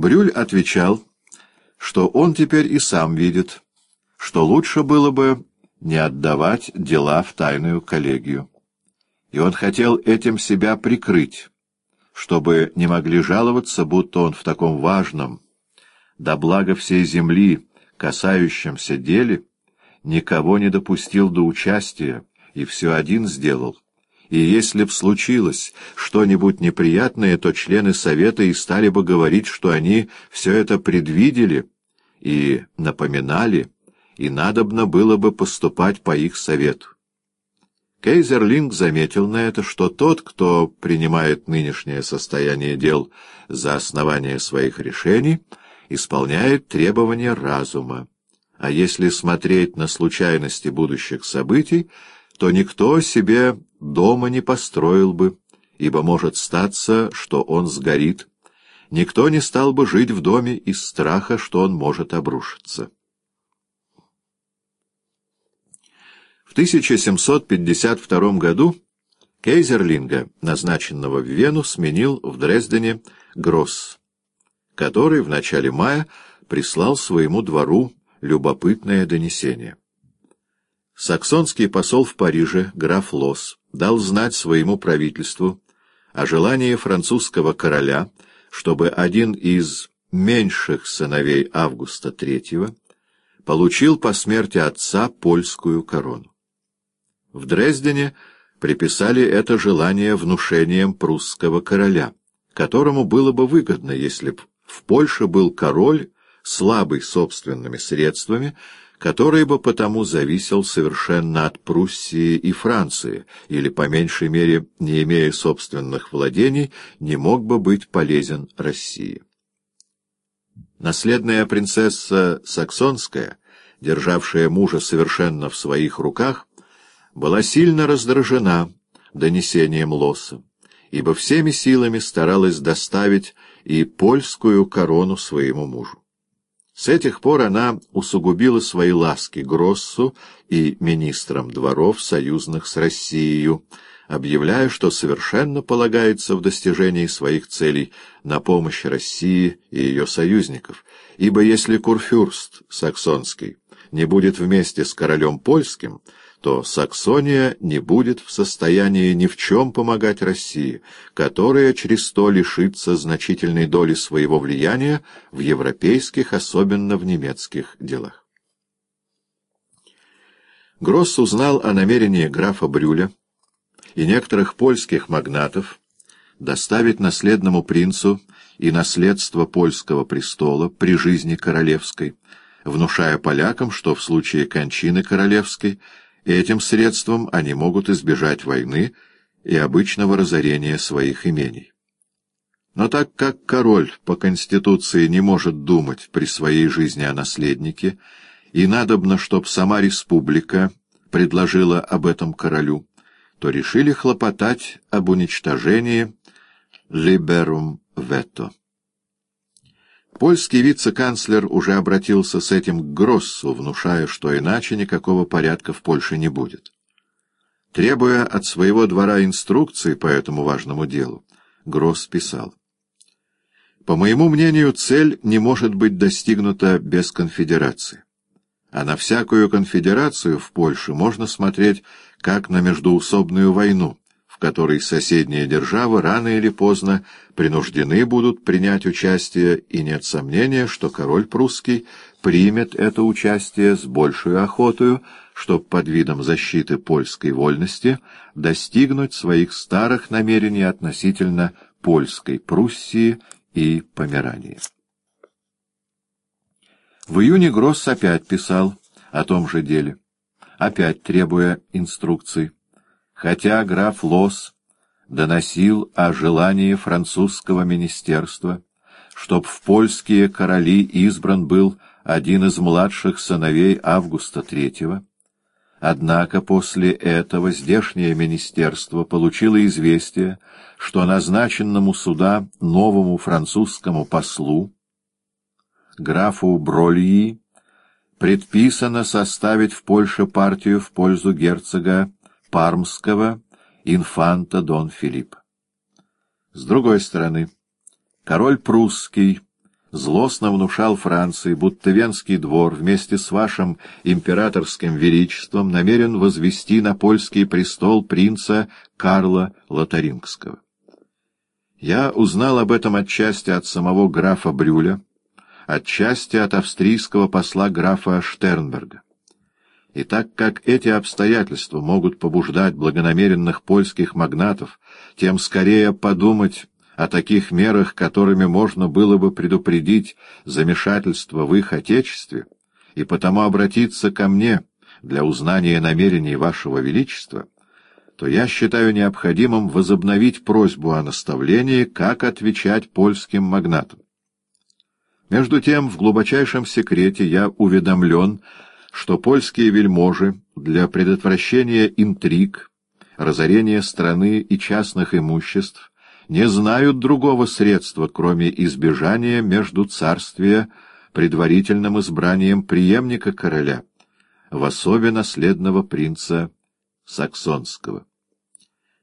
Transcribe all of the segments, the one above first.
Брюль отвечал, что он теперь и сам видит, что лучше было бы не отдавать дела в тайную коллегию. И он хотел этим себя прикрыть, чтобы не могли жаловаться, будто он в таком важном, до блага всей земли, касающемся деле, никого не допустил до участия и все один сделал. И если б случилось что-нибудь неприятное, то члены Совета и стали бы говорить, что они все это предвидели и напоминали, и надобно было бы поступать по их совету. Кейзерлинг заметил на это, что тот, кто принимает нынешнее состояние дел за основание своих решений, исполняет требования разума. А если смотреть на случайности будущих событий, то никто себе дома не построил бы, ибо может статься, что он сгорит. Никто не стал бы жить в доме из страха, что он может обрушиться. В 1752 году Кейзерлинга, назначенного в Вену, сменил в Дрездене Гросс, который в начале мая прислал своему двору любопытное донесение. Саксонский посол в Париже, граф Лос, дал знать своему правительству о желании французского короля, чтобы один из меньших сыновей Августа III получил по смерти отца польскую корону. В Дрездене приписали это желание внушением прусского короля, которому было бы выгодно, если б в Польше был король, слабый собственными средствами, который бы потому зависел совершенно от Пруссии и Франции, или, по меньшей мере, не имея собственных владений, не мог бы быть полезен России. Наследная принцесса Саксонская, державшая мужа совершенно в своих руках, была сильно раздражена донесением Лоса, ибо всеми силами старалась доставить и польскую корону своему мужу. С этих пор она усугубила свои ласки Гроссу и министрам дворов, союзных с Россией, объявляя, что совершенно полагается в достижении своих целей на помощь России и ее союзников, ибо если Курфюрст Саксонский не будет вместе с королем польским, то Саксония не будет в состоянии ни в чем помогать России, которая через то лишится значительной доли своего влияния в европейских, особенно в немецких делах. Гросс узнал о намерении графа Брюля и некоторых польских магнатов доставить наследному принцу и наследство польского престола при жизни королевской, внушая полякам, что в случае кончины королевской Этим средством они могут избежать войны и обычного разорения своих имений. Но так как король по Конституции не может думать при своей жизни о наследнике, и надобно, чтоб сама республика предложила об этом королю, то решили хлопотать об уничтожении «liberum veto». Польский вице-канцлер уже обратился с этим к Гроссу, внушая, что иначе никакого порядка в Польше не будет. Требуя от своего двора инструкции по этому важному делу, Гросс писал. «По моему мнению, цель не может быть достигнута без конфедерации. А на всякую конфедерацию в Польше можно смотреть как на междуусобную войну, которой соседние державы рано или поздно принуждены будут принять участие, и нет сомнения, что король прусский примет это участие с большей охотою, чтобы под видом защиты польской вольности достигнуть своих старых намерений относительно польской Пруссии и Померании. В июне Гросс опять писал о том же деле, опять требуя инструкций хотя граф Лос доносил о желании французского министерства, чтоб в польские короли избран был один из младших сыновей Августа III, однако после этого здешнее министерство получило известие, что назначенному сюда новому французскому послу, графу Брольи, предписано составить в Польше партию в пользу герцога пармского инфанта Дон Филипп. С другой стороны, король прусский злостно внушал Франции, будто Венский двор вместе с вашим императорским величеством намерен возвести на польский престол принца Карла Лотарингского. Я узнал об этом отчасти от самого графа Брюля, отчасти от австрийского посла графа Штернберга. И так как эти обстоятельства могут побуждать благонамеренных польских магнатов, тем скорее подумать о таких мерах, которыми можно было бы предупредить замешательство в их отечестве, и потому обратиться ко мне для узнания намерений Вашего Величества, то я считаю необходимым возобновить просьбу о наставлении, как отвечать польским магнатам. Между тем, в глубочайшем секрете я уведомлен, что польские вельможи для предотвращения интриг, разорения страны и частных имуществ не знают другого средства, кроме избежания между царствия предварительным избранием преемника короля, в особе наследного принца Саксонского.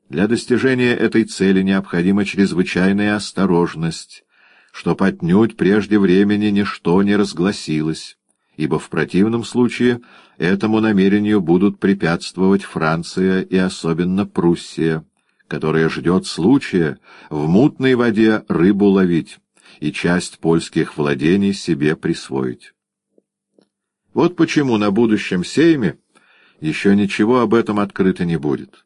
Для достижения этой цели необходима чрезвычайная осторожность, чтоб отнюдь прежде времени ничто не разгласилось, ибо в противном случае этому намерению будут препятствовать Франция и особенно Пруссия, которая ждет случая в мутной воде рыбу ловить и часть польских владений себе присвоить. Вот почему на будущем сейме еще ничего об этом открыто не будет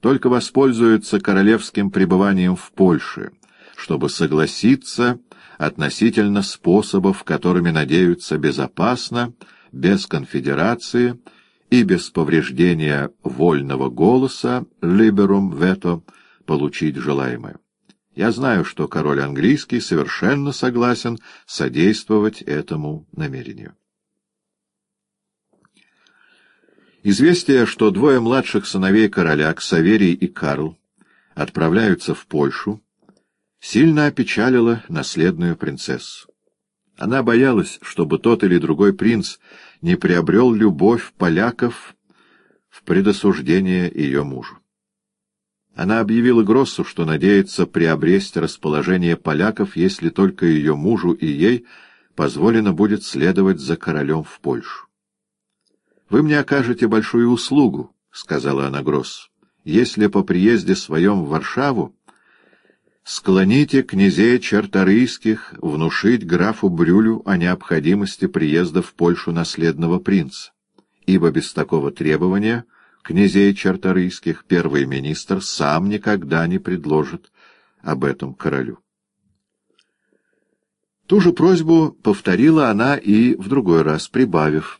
только воспользуется королевским пребыванием в Польше, чтобы согласиться относительно способов, которыми надеются безопасно, без конфедерации и без повреждения вольного голоса «liberum veto» получить желаемое. Я знаю, что король английский совершенно согласен содействовать этому намерению. Известие, что двое младших сыновей короля, Ксаверий и Карл, отправляются в Польшу, сильно опечалило наследную принцессу. Она боялась, чтобы тот или другой принц не приобрел любовь поляков в предосуждение ее мужу. Она объявила Гроссу, что надеется приобрести расположение поляков, если только ее мужу и ей позволено будет следовать за королем в Польшу. «Вы мне окажете большую услугу», — сказала она Гросс, — «если по приезде своем в Варшаву склоните князей черторийских внушить графу Брюлю о необходимости приезда в Польшу наследного принца, ибо без такого требования князей черторийских первый министр сам никогда не предложит об этом королю». Ту же просьбу повторила она и в другой раз, прибавив —